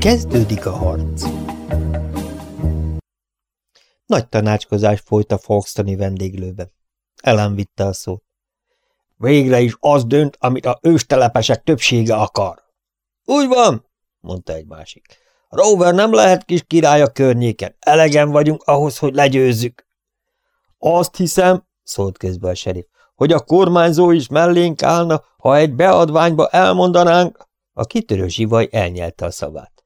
Kezdődik a harc. Nagy tanácskozás folyt a Folkestoni vendéglőben. Ellen vitte a szót. Végre is az dönt, amit a őstelepesek többsége akar. Úgy van, mondta egy másik. Rover nem lehet kis király a környéken. Elegen vagyunk ahhoz, hogy legyőzzük. Azt hiszem, szólt közbe a serif, hogy a kormányzó is mellénk állna, ha egy beadványba elmondanánk. A kitörő zsivaj elnyelte a szavát.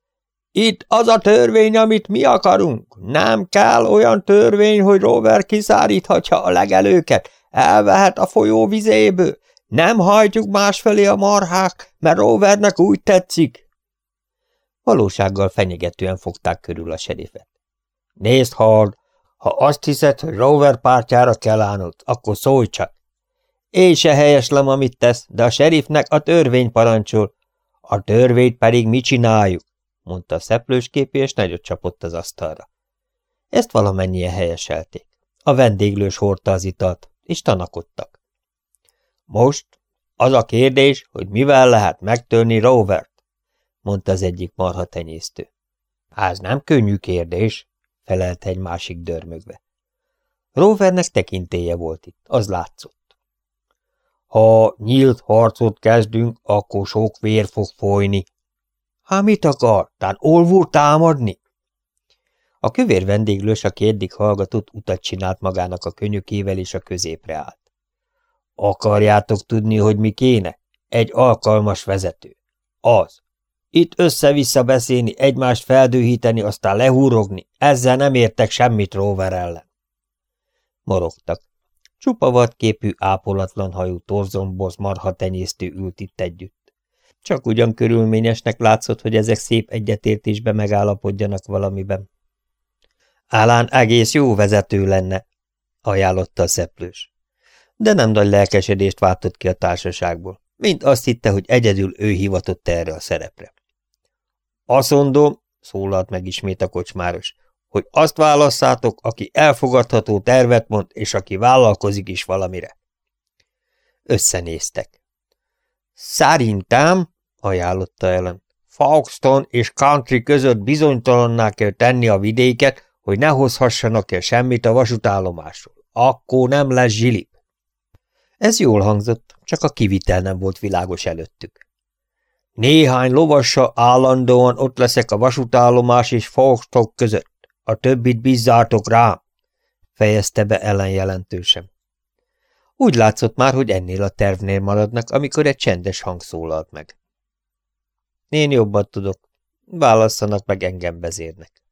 Itt az a törvény, amit mi akarunk. Nem kell olyan törvény, hogy Rover kiszáríthatja a legelőket, elvehet a folyó vizéből. Nem hajtjuk másfelé a marhák, mert Rovernek úgy tetszik. Valósággal fenyegetően fogták körül a serifet. Nézd, Hard, ha azt hiszed, hogy Rover pártjára kell állnod, akkor szólj csak. Én se helyeslem, amit tesz, de a serifnek a törvény parancsol. A törvényt pedig mi csináljuk, mondta a szeplősképé, és nagyot csapott az asztalra. Ezt valamennyien helyeselték. A vendéglős hordta az italt, és tanakodtak. Most az a kérdés, hogy mivel lehet megtörni Rovert, mondta az egyik marha tenyésztő. Ez nem könnyű kérdés, felelte egy másik dörmögve. Rovernek tekintélye volt itt, az látszott. Ha nyílt harcot kezdünk, akkor sok vér fog folyni. Hát mit akar? Tán olvúr támadni? A kövér vendéglős, aki eddig hallgatott, utat csinált magának a könyökével, és a középre állt. Akarjátok tudni, hogy mi kéne? Egy alkalmas vezető. Az. Itt össze-vissza beszélni, egymást feldőhíteni, aztán lehúrogni, ezzel nem értek semmit Rover ellen. Morogtak. Csupa vadképű, ápolatlan hajú torzomboz marha tenyésztő ült itt együtt. Csak ugyan körülményesnek látszott, hogy ezek szép egyetértésbe megállapodjanak valamiben. Álán egész jó vezető lenne, ajánlotta a szeplős. De nem nagy lelkesedést váltott ki a társaságból, mint azt hitte, hogy egyedül ő hivatott erre a szerepre. Azt mondom, szólalt meg ismét a kocsmáros, hogy azt válasszátok, aki elfogadható tervet mond, és aki vállalkozik is valamire. Összenéztek. Szerintem, ajánlotta Ellen, Fauxton és Country között bizonytalanná kell tenni a vidéket, hogy ne hozhassanak el semmit a vasútállomásról. Akkor nem lesz zsilip. Ez jól hangzott, csak a kivitel nem volt világos előttük. Néhány lovassa állandóan ott leszek a vasútállomás és Fauxtok között. A többit bízzártok rám, fejezte be ellen jelentősen. Úgy látszott már, hogy ennél a tervnél maradnak, amikor egy csendes hang szólalt meg. Én jobban tudok. Válasszanak meg engem vezérnek.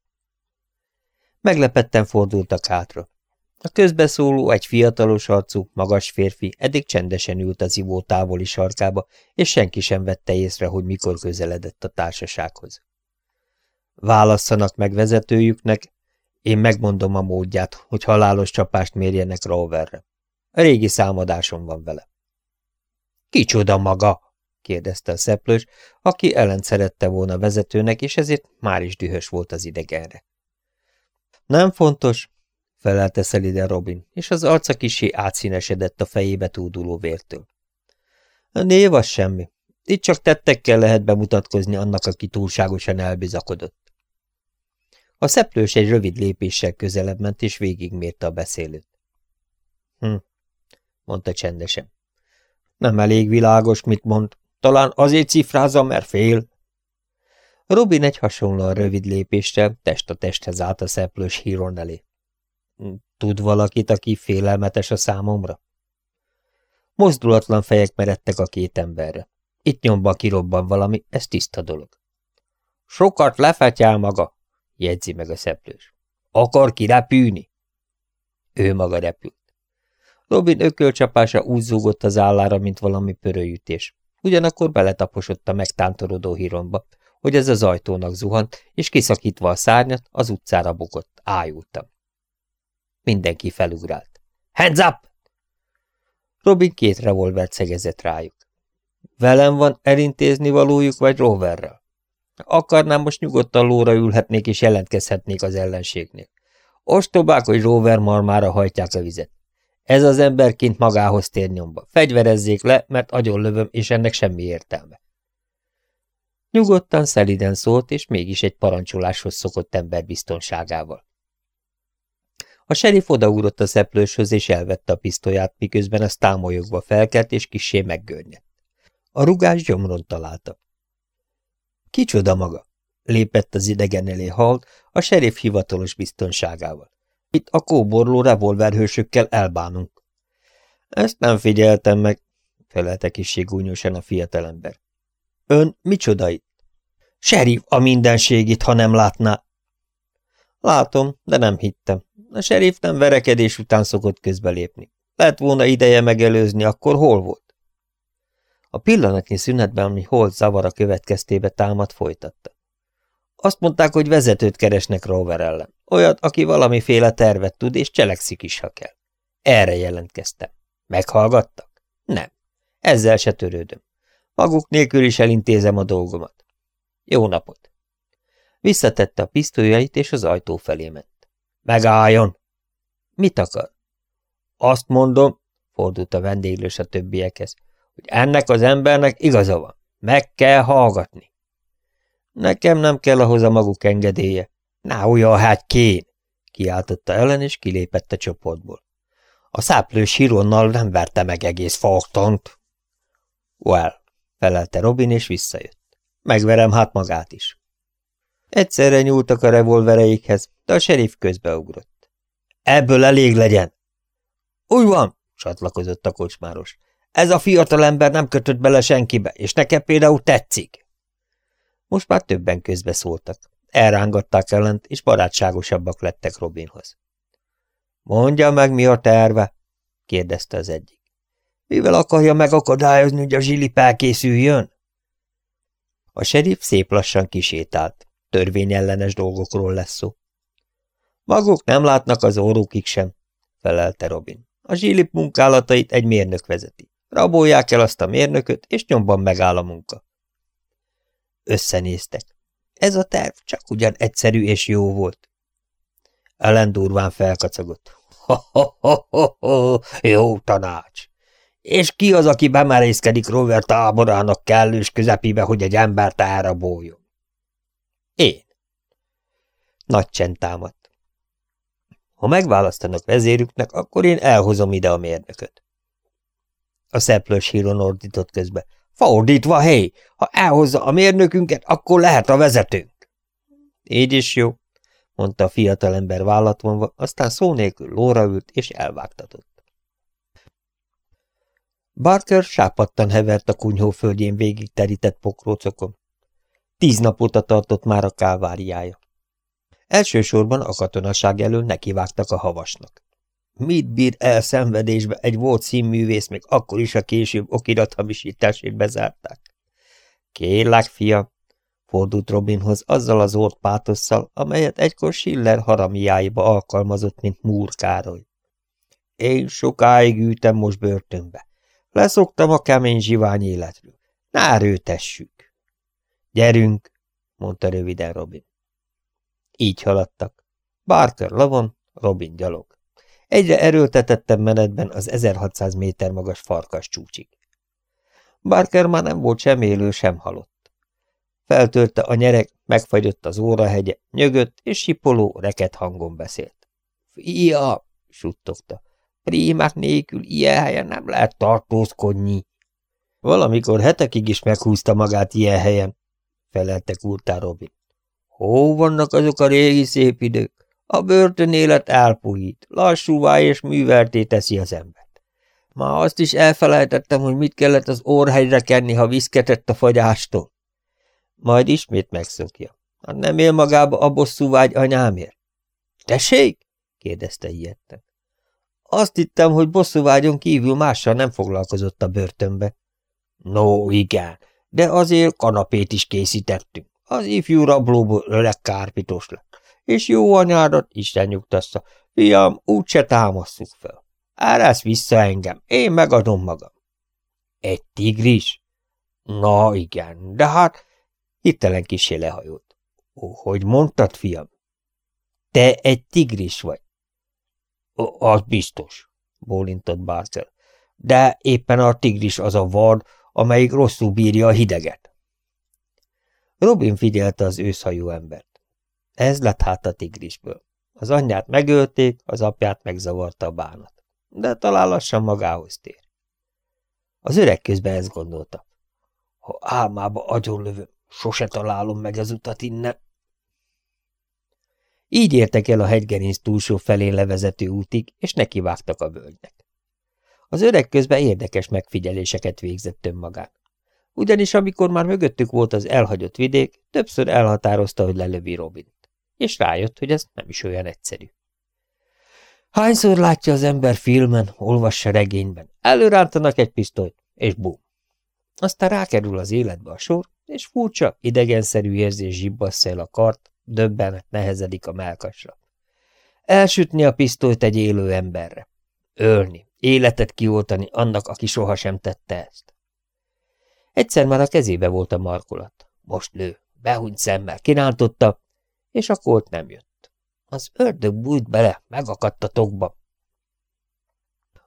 Meglepetten fordultak hátra. A közbeszóló egy fiatalos arcú, magas férfi eddig csendesen ült az ivó távoli sarkába, és senki sem vette észre, hogy mikor közeledett a társasághoz. Válasszanak meg vezetőjüknek, én megmondom a módját, hogy halálos csapást mérjenek Roverre. A régi számadásom van vele. Kicsoda maga? Kérdezte a szeplős, aki ellen szerette volna vezetőnek, és ezért már is dühös volt az idegenre. Nem fontos, felelte szeliden Robin, és az arca kisé átszínesedett a fejébe túduló vértől. A név az semmi. Itt csak tettekkel lehet bemutatkozni annak, aki túlságosan elbizakodott. A szeplős egy rövid lépéssel közelebb ment, és végigmérte a beszélőt. Hm, mondta csendesen. Nem elég világos, mit mond. Talán azért cifrázza, mert fél. Robin egy hasonlóan rövid lépéssel test a testhez állt a szeplős híron elé. Tud valakit, aki félelmetes a számomra? Mozdulatlan fejek meredtek a két emberre. Itt nyomba kirobban valami, ez tiszta dolog. Sokat lefetyál maga, jegyzi meg a szeplős. Akar kirepülni? Ő maga repült. Robin ökölcsapása úgy zúgott az állára, mint valami pörőjütés. Ugyanakkor beletaposott a megtántorodó híromba, hogy ez az ajtónak zuhant, és kiszakítva a szárnyat, az utcára bukott, ájultam. Mindenki felugrált. Hands up! Robin két revolvert szegezett rájuk. Velem van elintézni valójuk, vagy Roverrel? Akarnám, most nyugodtan lóra ülhetnék, és jelentkezhetnék az ellenségnél. Ostobák, hogy Rover marmára hajtják a vizet. Ez az emberként magához tér nyomba. Fegyverezzék le, mert agyonlövöm, és ennek semmi értelme. Nyugodtan, szeliden szólt, és mégis egy parancsoláshoz szokott ember biztonságával. A serif odaugrott a szeplőshöz, és elvette a pisztolyát, miközben az támolyogva felkelt, és kissé meggörnyedt. A rugás gyomron találta. Kicsoda maga? lépett az idegen elé halt, a serif hivatalos biztonságával. Itt a kóborló revolverhősökkel elbánunk. Ezt nem figyeltem meg, felelte kissé gúnyosan a fiatalember. Ön micsoda itt? Serif a mindenségit, ha nem látná. Látom, de nem hittem. A serif nem verekedés után szokott közbelépni. Lett volna ideje megelőzni, akkor hol volt? A pillanatnyi szünetben, ami Holt zavara következtébe támad, folytatta. Azt mondták, hogy vezetőt keresnek Rover ellen. Olyat, aki valamiféle tervet tud, és cselekszik is, ha kell. Erre jelentkeztem. Meghallgattak? Nem. Ezzel se törődöm. Maguk nélkül is elintézem a dolgomat. Jó napot! Visszatette a pisztolyait, és az ajtó felé ment. Megálljon! Mit akar? Azt mondom, fordult a vendéglős a többiekhez, hogy ennek az embernek igaza van. Meg kell hallgatni. Nekem nem kell ahhoz a maguk engedélye. Na, olyan hát kén! kiáltotta ellen, és kilépett a csoportból. A száplős híronnal nem verte meg egész Falktont. Well, felelte Robin, és visszajött. Megverem hát magát is. Egyszerre nyúltak a revolvereikhez, de a serif közbeugrott. Ebből elég legyen. Úgy van, csatlakozott a kocsmáros. Ez a fiatal ember nem kötött bele senkibe, és nekem például tetszik. Most már többen közbeszóltak. Elrángatták ellent, és barátságosabbak lettek Robinhoz. Mondja meg, mi a terve? kérdezte az egyik. Mivel akarja megakadályozni, hogy a zsilip elkészüljön? A serif szép lassan kisétált. Törvényellenes dolgokról lesz szó. Maguk nem látnak az órókig sem, felelte Robin. A zsilip munkálatait egy mérnök vezeti. Rabolják el azt a mérnököt, és nyomban megáll a munka. Összenéztek. Ez a terv csak ugyan egyszerű és jó volt. Ellen durván felkacagott. Jó tanács! És ki az, aki bemerészkedik Rover táborának kellős közepébe, hogy egy embert elraboljon? Én. Nagy csend támadt. Ha megválasztanak vezérüknek, akkor én elhozom ide a mérnököt. A szeplős híron ordított közbe. Fordítva, hé! Ha elhozza a mérnökünket, akkor lehet a vezetőnk. Így is jó, mondta a fiatalember vállat aztán szó nélkül lóra ült és elvágtatott. Barker sápadtan hevert a kunyhó földjén végig terített pokrócokon. Tíz nap óta tartott már a káváriája. Elsősorban a katonaság elől nekivágtak a havasnak. Mit bír el szenvedésbe egy volt színművész, még akkor is a később okirathamisításért bezárták? Kérlek, fia, fordult Robinhoz azzal az ort pátosszal, amelyet egykor Schiller haramiáiba alkalmazott, mint Múr Károly. Én sokáig ültem most börtönbe. Leszoktam a kemény zsivány életről. Ne erőtessük. Gyerünk, mondta röviden Robin. Így haladtak. Barker lavon, Robin gyalog. Egyre erőltetettebb menetben az 1600 méter magas farkas csúcsig. Barker már nem volt sem élő, sem halott. Feltörte a nyerek, megfagyott az órahegye, nyögött és sipoló, reket hangon beszélt. – Fia! – suttogta. – Prímák nélkül ilyen helyen nem lehet tartózkodni. Valamikor hetekig is meghúzta magát ilyen helyen, felelte kurtá Robin. Hó vannak azok a régi szép idők? A börtönélet elpuhít, lassúvá és művelté teszi az embert. Ma azt is elfelejtettem, hogy mit kellett az orrhegyre kenni, ha viszketett a fagyástól. Majd ismét megszokja. Hát nem él magába a bosszúvágy anyámért. Tessék? kérdezte ilyetten. Azt hittem, hogy bosszúvágyon kívül mással nem foglalkozott a börtönbe. No, igen, de azért kanapét is készítettünk. Az ifjú rablóból öreg kárpitos lett és jó anyádat Isten nyugtassa. Fiam, úgyse támaszuk fel. Árás vissza engem, én megadom magam. Egy tigris? Na igen, de hát... Hirtelen kisé lehajolt. Ó, hogy mondtad, fiam? Te egy tigris vagy. O, az biztos, bólintott Barcel. De éppen a tigris az a vad, amelyik rosszul bírja a hideget. Robin figyelte az őszhajú embert. Ez lett hát a tigrisből. Az anyját megölték, az apját megzavarta a bánat. De talán lassan magához tér. Az öreg közben ezt gondolta. Ha álmába agyonlövöm, sose találom meg az utat innen. Így értek el a hegygerinc túlsó felén levezető útig, és nekivágtak a völgynek. Az öreg közben érdekes megfigyeléseket végzett önmagán. Ugyanis amikor már mögöttük volt az elhagyott vidék, többször elhatározta, hogy lelövi Robint. És rájött, hogy ez nem is olyan egyszerű. Hányszor látja az ember filmen, olvassa regényben, előrántanak egy pisztolyt, és bum. Aztán rákerül az életbe a sor, és furcsa, idegenszerű érzés zsibbassza el a kart, döbbenet nehezedik a melkasra. Elsütni a pisztolyt egy élő emberre. Ölni, életet kioltani annak, aki sohasem tette ezt. Egyszer már a kezébe volt a markolat. Most lő, behúnyt szemmel, kirántotta, és a kolt nem jött. Az ördög bújt bele, megakadt a tokba.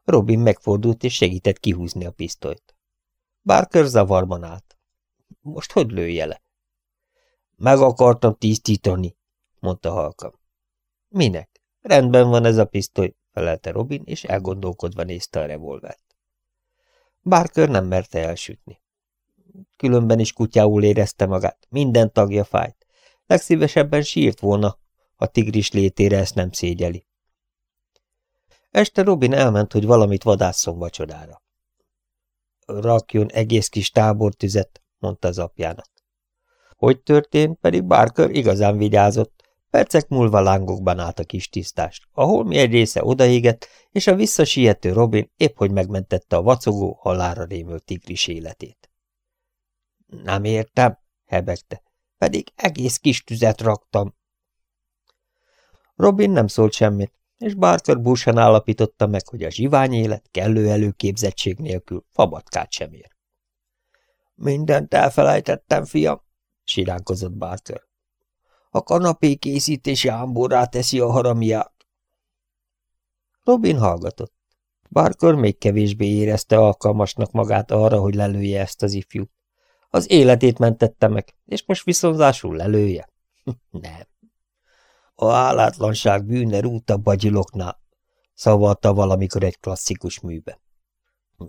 Robin megfordult, és segített kihúzni a pisztolyt. Barker zavarban állt. Most hogy lője le? Meg akartam tisztítani, mondta halkam. Minek? Rendben van ez a pisztoly, felelte Robin, és elgondolkodva nézte a revolvert. Barker nem merte elsütni. Különben is kutyául érezte magát, minden tagja fájt. Legszívesebben sírt volna, ha tigris létére ezt nem szégyeli. Este Robin elment, hogy valamit vadásszon vacsorára. Rakjon egész kis tábortüzet, mondta az apjának. Hogy történt, pedig Barker igazán vigyázott. Percek múlva lángokban állt a kis tisztást. A holmi egy része odaégett, és a visszasiető Robin épp hogy megmentette a vacogó, halára rémült tigris életét. Nem értem, hebegte, pedig egész kis tüzet raktam. Robin nem szólt semmit, és Barker búsan állapította meg, hogy a zsivány élet kellő előképzettség nélkül fabatkát sem ér. Mindent elfelejtettem, fiam, siránkozott Barker. A kanapé készítési ámborá teszi a haramiát. Robin hallgatott. Barker még kevésbé érezte alkalmasnak magát arra, hogy lelője ezt az ifjút. Az életét mentette meg, és most viszonzásul lelője? Nem. A állátlanság bűne rút a bagyiloknál, szavalta valamikor egy klasszikus műbe.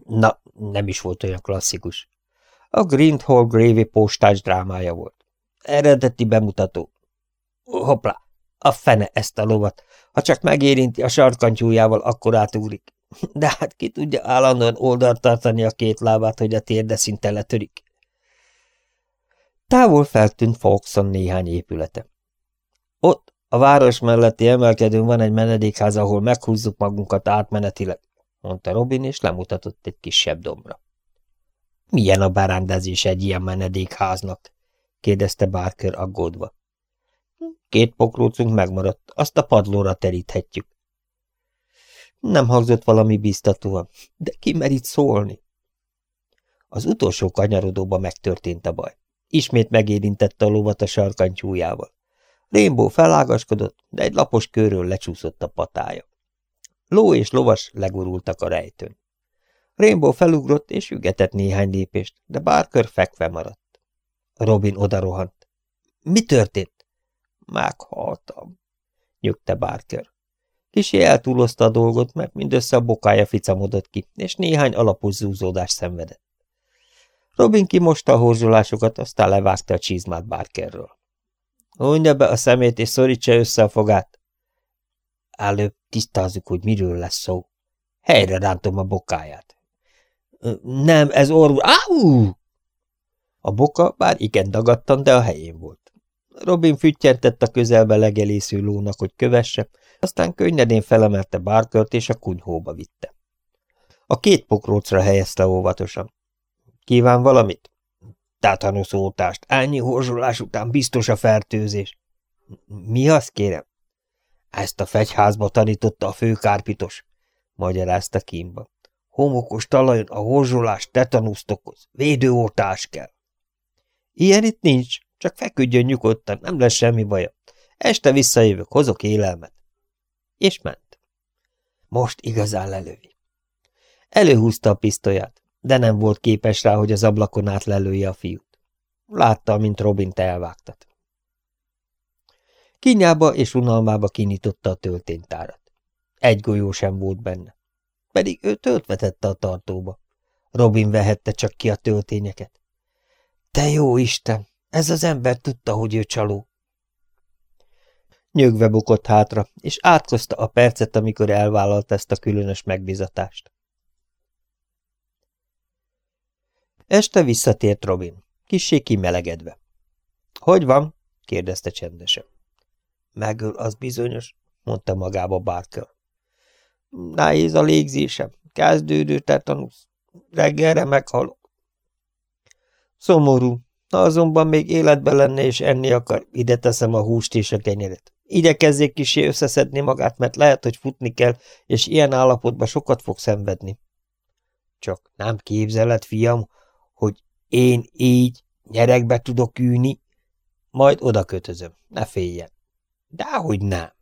Na, nem is volt olyan klasszikus. A Greenhall Gravy postás drámája volt. Eredeti bemutató. Hoppla, a fene ezt a lovat. Ha csak megérinti a sarkantyújával, akkor átugrik. De hát ki tudja állandóan oldalt tartani a két lábát, hogy a térde szinte letörik. Távol feltűnt Folkson néhány épülete. Ott, a város melletti emelkedőn van egy menedékház, ahol meghúzzuk magunkat átmenetileg, mondta Robin, és lemutatott egy kisebb dombra. Milyen a berendezés egy ilyen menedékháznak? kérdezte Barker aggódva. Két pokrócunk megmaradt, azt a padlóra teríthetjük. Nem hangzott valami biztatóan, de ki merít szólni? Az utolsó kanyarodóba megtörtént a baj. Ismét megérintette a lovat a sarkantyújával. Rainbow felágaskodott, de egy lapos körről lecsúszott a patája. Ló és lovas legurultak a rejtőn. Rainbow felugrott és ügetett néhány lépést, de Barker fekve maradt. Robin odarohant. Mi történt? Meghaltam, nyögte Barker. Kisé eltúlozta a dolgot, mert mindössze a bokája ficamodott ki, és néhány alapos zúzódást szenvedett. Robin kimosta a horzsolásokat, aztán levágta a csizmát Barkerről. Hunja be a szemét, és szorítsa össze a fogát. Előbb tisztázzuk, hogy miről lesz szó. Helyre rántom a bokáját. Nem, ez orvú... Áú! A boka bár igen dagadtan, de a helyén volt. Robin füttyentett a közelbe legelésző lónak, hogy kövesse, aztán könnyedén felemelte Barkert és a kunyhóba vitte. A két pokrócra helyezte óvatosan. Kíván valamit? Tátanuszoltást, ennyi horzsolás után biztos a fertőzés. Mi az, kérem? Ezt a fegyházba tanította a főkárpitos, magyarázta Kimba. Homokos talajon a horzsolás tetanuszt okoz, védőoltás kell. Ilyen itt nincs, csak feküdjön nyugodtan, nem lesz semmi baja. Este visszajövök, hozok élelmet. És ment. Most igazán lelövi. Előhúzta a pisztolyát de nem volt képes rá, hogy az ablakon át lelője a fiút. Látta, mint Robint elvágtat. Kinyába és unalmába kinyitotta a tölténytárat. Egy golyó sem volt benne. Pedig ő töltvetette a tartóba. Robin vehette csak ki a töltényeket. Te jó Isten! Ez az ember tudta, hogy ő csaló. Nyögve bukott hátra, és átkozta a percet, amikor elvállalt ezt a különös megbizatást. Este visszatért Robin, kissé kimelegedve. – Hogy van? – kérdezte csendesen. – Megöl, az bizonyos – mondta magába Barker. – Nehéz a légzésem, kezdődő tetanusz. Reggelre meghalok. Szomorú, ha azonban még életben lenne és enni akar, ide teszem a húst és a kenyeret. Igyekezzék kisé összeszedni magát, mert lehet, hogy futni kell, és ilyen állapotban sokat fog szenvedni. Csak nem képzeled, fiam, hogy én így nyerekbe tudok ülni? Majd oda kötözöm, ne féljen. Dehogy nem.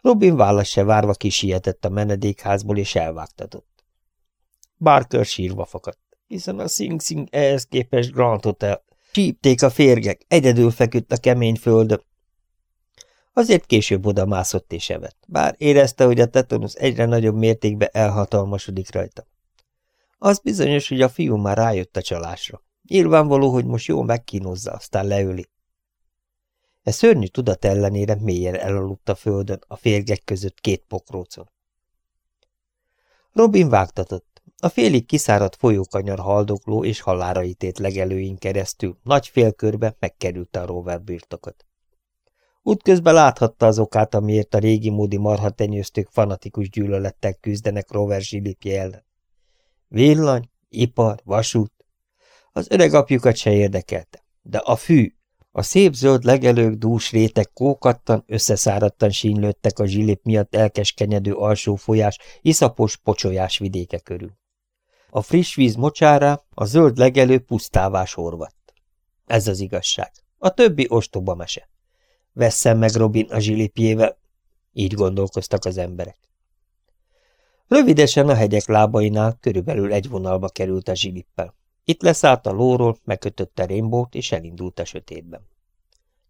Robin válasz se várva kisietett a menedékházból, és elvágtatott. Barker sírva fakadt, hiszen a Sing Sing ehhez képest Grand Hotel. Csípték a férgek, egyedül feküdt a kemény földön, Azért később oda mászott és evett, bár érezte, hogy a tetonusz egyre nagyobb mértékben elhatalmasodik rajta. Az bizonyos, hogy a fiú már rájött a csalásra. Nyilvánvaló, hogy most jól megkínozza, aztán leöli. E szörnyű tudat ellenére mélyen elaludt a földön, a férgek között két pokrócon. Robin vágtatott. A félig kiszáradt folyókanyar haldokló és halára ítélt legelőin keresztül nagy félkörbe megkerülte a rover birtokot. Útközben láthatta az okát, amiért a régi módi marhatenyőztők fanatikus gyűlölettel küzdenek Rover zsilipje ellen. Villany, ipar, vasút. Az öreg apjukat se érdekelte, de a fű, a szép zöld legelők dús rétek kókattan, összeszáradtan sínlődtek a zsilip miatt elkeskenyedő alsó folyás, iszapos pocsolyás vidéke körül. A friss víz mocsárá a zöld legelő pusztává sorvadt. Ez az igazság. A többi ostoba mese. Vesszen meg Robin a zsilipjével, így gondolkoztak az emberek. Rövidesen a hegyek lábainál körülbelül egy vonalba került a zsilippel. Itt leszállt a lóról, megkötötte rémbót, és elindult a sötétben.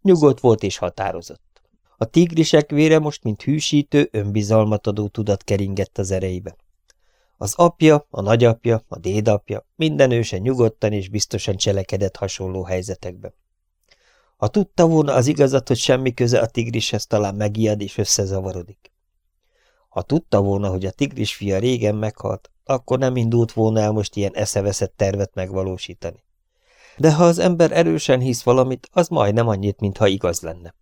Nyugodt volt és határozott. A tigrisek vére most, mint hűsítő, önbizalmat adó tudat keringett az ereibe. Az apja, a nagyapja, a dédapja, minden őse nyugodtan és biztosan cselekedett hasonló helyzetekben. Ha tudta volna az igazat, hogy semmi köze a tigrishez, talán megijed és összezavarodik. Ha tudta volna, hogy a tigris fia régen meghalt, akkor nem indult volna el most ilyen eszeveszett tervet megvalósítani. De ha az ember erősen hisz valamit, az majdnem annyit, mintha igaz lenne.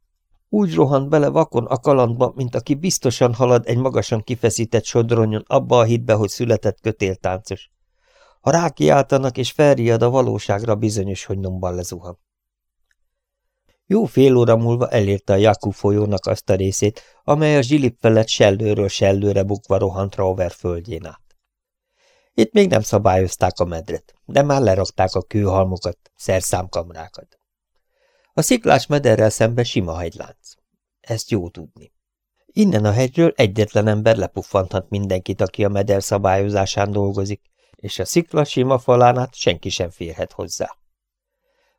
Úgy rohant bele vakon a kalandba, mint aki biztosan halad egy magasan kifeszített sodronyon abba a hitbe, hogy született kötéltáncos. Ha rákiáltanak és felriad a valóságra, bizonyos, hogy nomban lezuhan. Jó fél óra múlva elérte a Jakub folyónak azt a részét, amely a zsilip felett sellőről sellőre bukva rohant Rover földjén át. Itt még nem szabályozták a medret, de már lerakták a kőhalmokat, szerszámkamrákat. A sziklás mederrel szembe sima hegylánc. Ezt jó tudni. Innen a hegyről egyetlen ember lepuffanthat mindenkit, aki a meder szabályozásán dolgozik, és a szikla sima falánát senki sem férhet hozzá.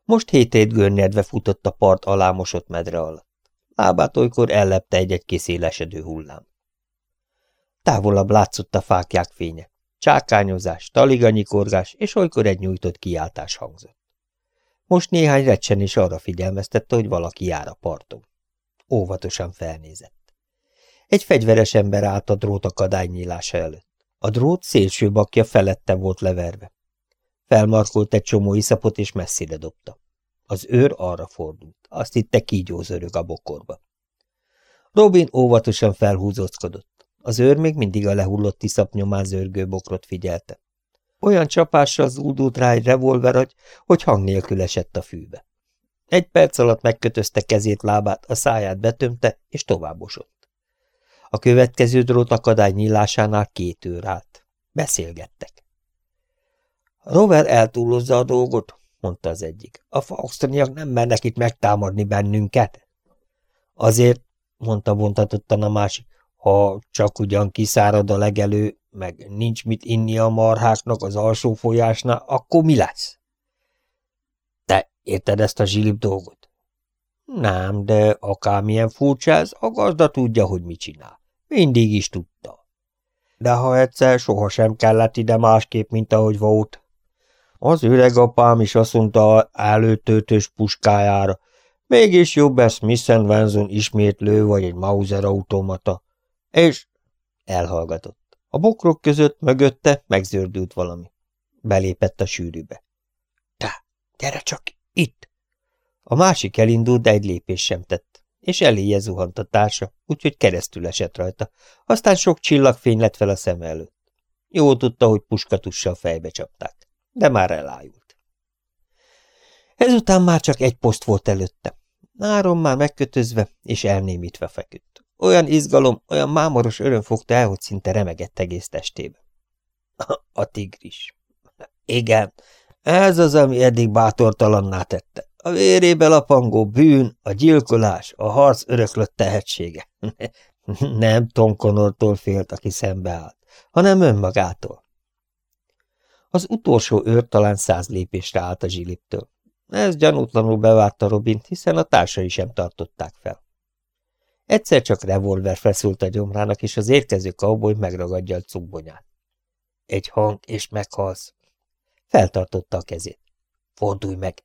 Most hétét görnyedve futott a part alámosott medre alatt. Lábát olykor ellepte egy-egy kiszélesedő hullám. Távolabb látszott a fákják fénye. Csákányozás, taliganyikorgás és olykor egy nyújtott kiáltás hangzott. Most néhány recsen is arra figyelmeztette, hogy valaki jár a parton. Óvatosan felnézett. Egy fegyveres ember állt a drót akadály nyílása előtt. A drót szélső bakja felette volt leverve. Felmarkolt egy csomó iszapot, és messzire dobta. Az őr arra fordult. Azt hitte kígyózörög a bokorba. Robin óvatosan felhúzózkodott. Az őr még mindig a lehullott iszap nyomán bokrot figyelte. Olyan csapással zúdult rá egy revolveragy, hogy hang nélkül esett a fűbe. Egy perc alatt megkötözte kezét, lábát, a száját betömte, és továbbosott. A következő drót akadály nyílásánál két őr állt. Beszélgettek. Rover eltúlozza a dolgot, mondta az egyik. A fausztoniak nem mernek itt megtámadni bennünket. Azért, mondta vontatottan a másik, ha csak ugyan kiszárad a legelő, meg nincs mit inni a marháknak az alsó folyásnál, akkor mi lesz? Te Érted ezt a zsilip dolgot? Nem, de akármilyen furcsa ez, a gazda tudja, hogy mit csinál. Mindig is tudta. De ha egyszer sohasem kellett ide másképp, mint ahogy volt. Az öreg apám is azt mondta előtöltős puskájára, mégis jobb ez Smith Wesson ismétlő vagy egy Mauser automata. És elhallgatott. A bokrok között mögötte megzördült valami. Belépett a sűrűbe. Te, gyere csak itt! A másik elindult, de egy lépés sem tett, és eléje zuhant a társa, úgyhogy keresztül esett rajta, aztán sok csillagfény lett fel a szem előtt. Jó tudta, hogy puskatussal fejbe csapták, de már elájult. Ezután már csak egy poszt volt előtte. Áron már megkötözve és elnémítve feküdt. Olyan izgalom, olyan mámoros öröm fogta el, hogy szinte remegett egész testébe. A tigris. Igen, ez az, ami eddig bátortalanná tette. A vérébe lapangó bűn, a gyilkolás, a harc öröklött tehetsége. Nem Tom Connortól félt, aki szembeállt, hanem önmagától. Az utolsó őr talán száz lépésre állt a zsiliptől. Ez gyanútlanul bevárta Robint, hiszen a társai sem tartották fel. Egyszer csak revolver feszült a gyomrának, és az érkező kauboly megragadja a cubbonyát. Egy hang, és meghalsz. Feltartotta a kezét. Fordulj meg!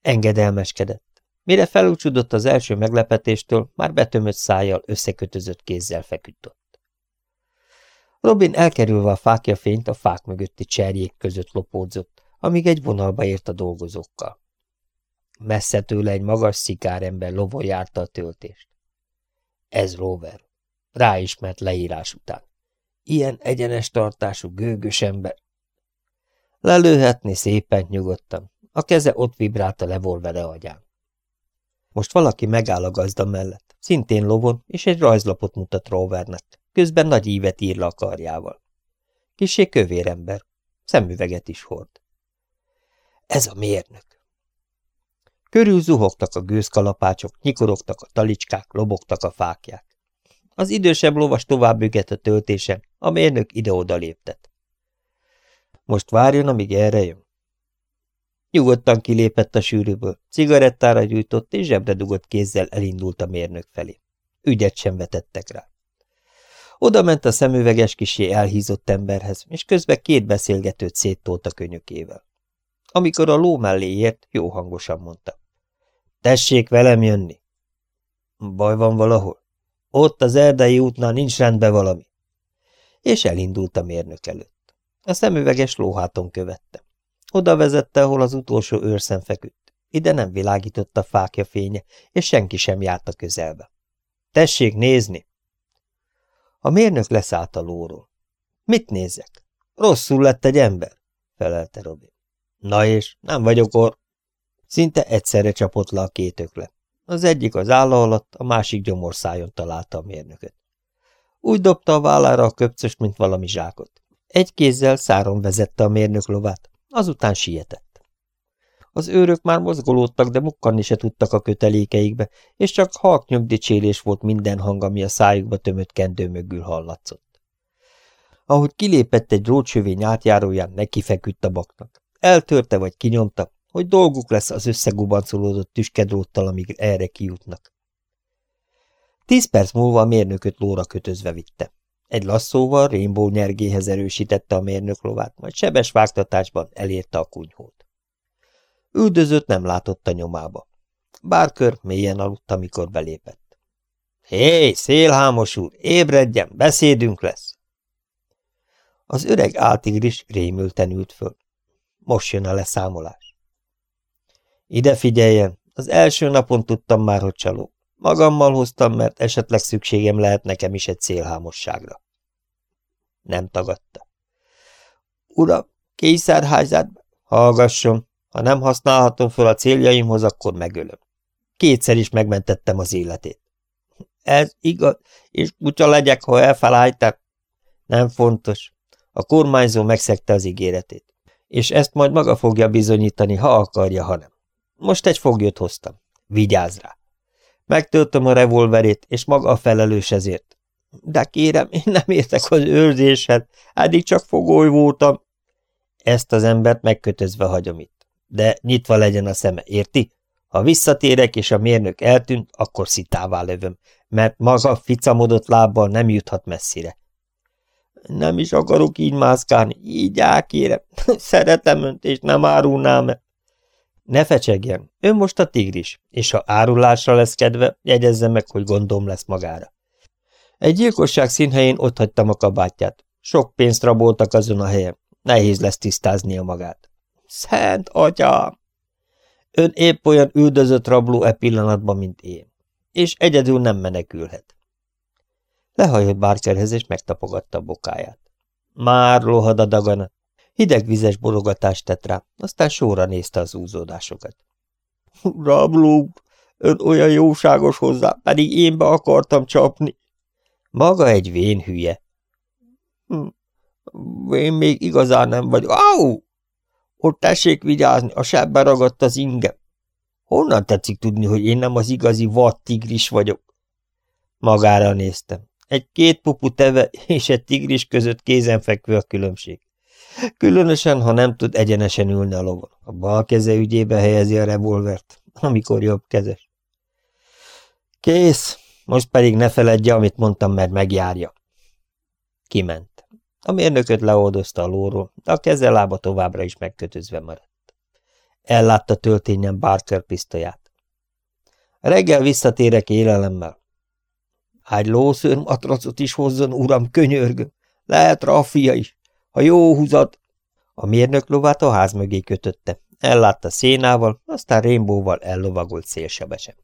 Engedelmeskedett. Mire felúcsudott az első meglepetéstől, már betömött szájjal, összekötözött kézzel feküdt ott. Robin elkerülve a fákja fényt a fák mögötti cserjék között lopódzott, amíg egy vonalba ért a dolgozókkal. Messze tőle egy magas szikárember lovon járta a töltést. Ez Rover. Ráismert leírás után. Ilyen egyenes tartású, gőgös ember. Lelőhetni szépen nyugodtan. A keze ott vibrált a levolvere agyán. Most valaki megáll a gazda mellett, szintén lovon, és egy rajzlapot mutat Rovernek, közben nagy ívet ír le a karjával. Kisé kövér ember, szemüveget is hord. Ez a mérnök. Körül zuhogtak a gőzkalapácsok, nyikorogtak a talicskák, lobogtak a fákják. Az idősebb lovas tovább büget a töltésen, a mérnök ide-oda léptet. Most várjon, amíg erre jön. Nyugodtan kilépett a sűrűből, cigarettára gyújtott és zsebre dugott kézzel elindult a mérnök felé. Ügyet sem vetettek rá. Oda ment a szemüveges kisé elhízott emberhez, és közben két beszélgetőt széttolt a könyökével. Amikor a ló mellé ért, jó hangosan mondta. Tessék velem jönni. Baj van valahol? Ott az erdei útnál nincs rendben valami. És elindult a mérnök előtt. A szemüveges lóháton követte. Oda vezette, ahol az utolsó őrszem feküdt. Ide nem világított a fákja fénye, és senki sem járt a közelbe. Tessék nézni! A mérnök leszállt a lóról. Mit nézek? Rosszul lett egy ember, felelte Robin. Na és, nem vagyok or... Szinte egyszerre csapott le a két ökle. Az egyik az álla alatt, a másik gyomorszájon találta a mérnököt. Úgy dobta a vállára a köpcöst, mint valami zsákot. Egy kézzel száron vezette a mérnök lovát, azután sietett. Az őrök már mozgolódtak, de mukkanni se tudtak a kötelékeikbe, és csak halk nyögdicsélés volt minden hang, ami a szájukba tömött kendő mögül hallatszott. Ahogy kilépett egy drótsövény átjáróján, neki feküdt a baknak. Eltörte vagy kinyomta, hogy dolguk lesz az összegubancolódott tüskedróttal, amíg erre kijutnak. Tíz perc múlva a mérnököt lóra kötözve vitte. Egy lasszóval Rainbow nyergéhez erősítette a mérnök lovát, majd sebes vágtatásban elérte a kunyhót. Üldözőt nem látott a nyomába. Bárkör mélyen aludt, amikor belépett. Hé, szélhámos úr, ébredjen, beszédünk lesz! Az öreg áltigris rémülten ült föl. Most jön a leszámolás. Ide figyeljen, az első napon tudtam már, hogy csaló. Magammal hoztam, mert esetleg szükségem lehet nekem is egy célhámosságra. Nem tagadta. Uram, kényszerházát, hallgasson, ha nem használhatom fel a céljaimhoz, akkor megölöm. Kétszer is megmentettem az életét. Ez igaz, és kutya legyek, ha elfelálltak. Nem fontos. A kormányzó megszegte az ígéretét és ezt majd maga fogja bizonyítani, ha akarja, ha nem. Most egy foglyot hoztam. Vigyázz rá! Megtöltöm a revolverét, és maga a felelős ezért. De kérem, én nem értek az őrzéshez, eddig csak fogoly voltam. Ezt az embert megkötözve hagyom itt. De nyitva legyen a szeme, érti? Ha visszatérek és a mérnök eltűnt, akkor szitává lövöm, mert maga ficamodott lábbal nem juthat messzire. Nem is akarok így mászkálni, így elkérem. Szeretem önt, és nem árulnám -e. Ne fecsegjen, ön most a tigris, és ha árulásra lesz kedve, jegyezze meg, hogy gondom lesz magára. Egy gyilkosság színhelyén hagytam a kabátját. Sok pénzt raboltak azon a helyen. Nehéz lesz tisztáznia magát. Szent atyám! Ön épp olyan üldözött rabló e pillanatban, mint én. És egyedül nem menekülhet. Lehajolt Barkerhez, és megtapogatta a bokáját. Már lohad a dagana. Hideg vizes borogatást tett rá, aztán sorra nézte az úzódásokat. Rabló, ön olyan jóságos hozzá, pedig én be akartam csapni. Maga egy vén hülye. Hm. Én még igazán nem vagyok. Au! Ott tessék vigyázni, a sebbe ragadt az inge. Honnan tetszik tudni, hogy én nem az igazi vad tigris vagyok? Magára néztem. Egy két pupu teve és egy tigris között kézenfekvő a különbség. Különösen, ha nem tud egyenesen ülni a lovon. A bal keze ügyébe helyezi a revolvert, amikor jobb kezes. Kész, most pedig ne feledje, amit mondtam, mert megjárja. Kiment. A mérnököt leoldozta a lóról, de a keze lába továbbra is megkötözve maradt. Ellátta töltényen Barker pisztolyát. Reggel visszatérek élelemmel. Egy lószőr matracot is hozzon, uram, könyörgöm. Lehet raffia is. Ha jó húzat... A mérnök lovát a ház mögé kötötte. Ellátta szénával, aztán rémbóval ellovagolt szélsebesen.